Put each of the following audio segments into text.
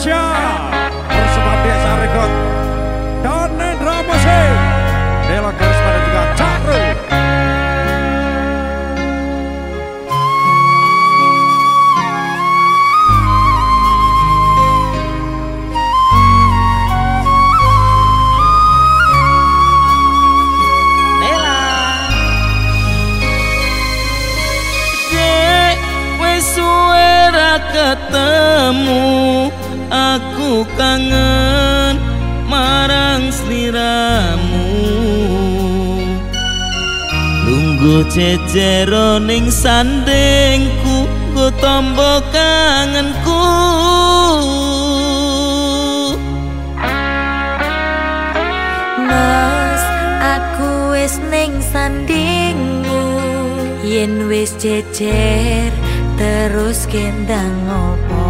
Indonesia. Bersama Desa Rekod dan Nendra Musik Nela Garis juga Cakru ketemu. Kangen marang sliramu. Lunggu cecero ning sandengku ku tombo kangenku. Mas aku wis ning sandingmu yen wis cecer terus kendang opo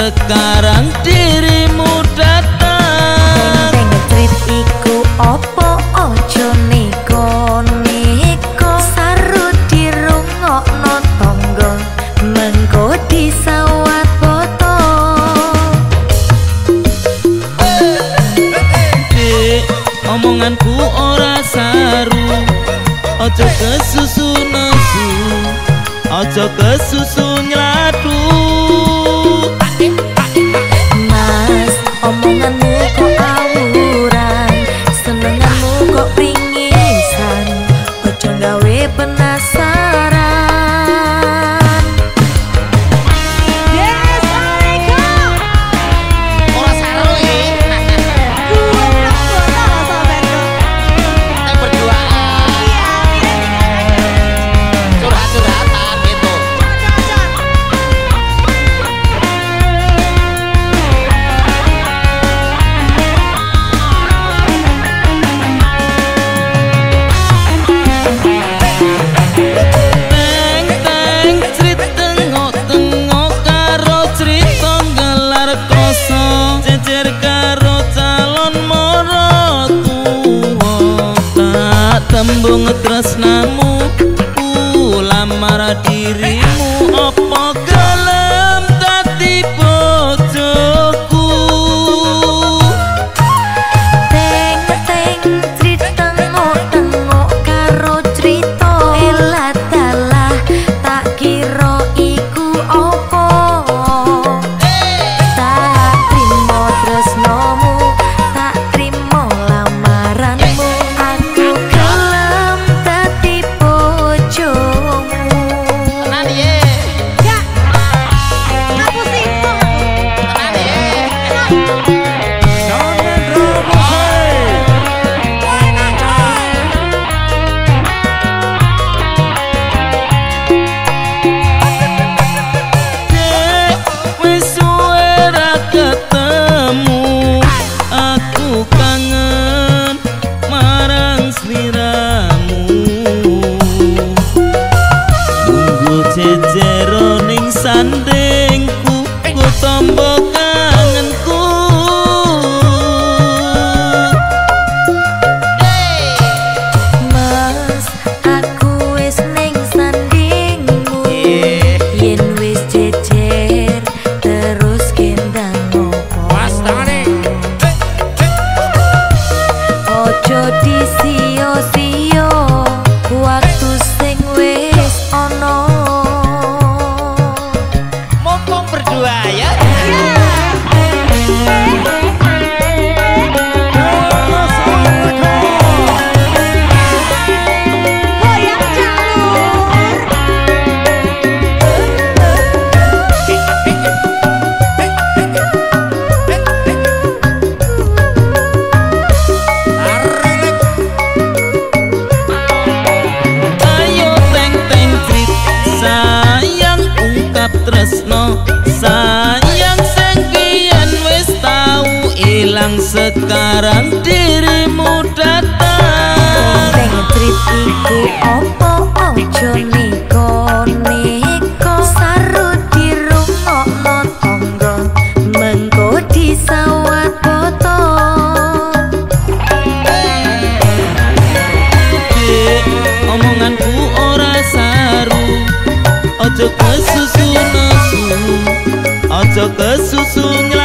sekarang dirimu datang. Teng trit iku opo ojo neko neko sarut dirungokno tonggo mengko disawat foto. Dek, omonganku ora saru. Ojo kesusu nesu Ojo kesusu ងត្រស tresno sayang sengkian wes wis tau ilang sekarang dirimu datang. Trip iku opo Ojo kesusunya